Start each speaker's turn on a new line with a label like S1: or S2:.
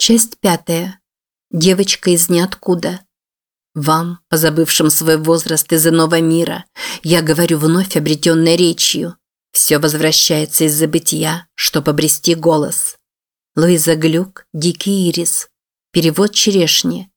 S1: Часть пятая. Девочка из ниоткуда. Вам, позабывшим свой возраст из иного мира, я говорю вновь обретенной речью. Все возвращается из забытия, чтобы обрести голос. Луиза Глюк, Дикий ирис. Перевод черешни.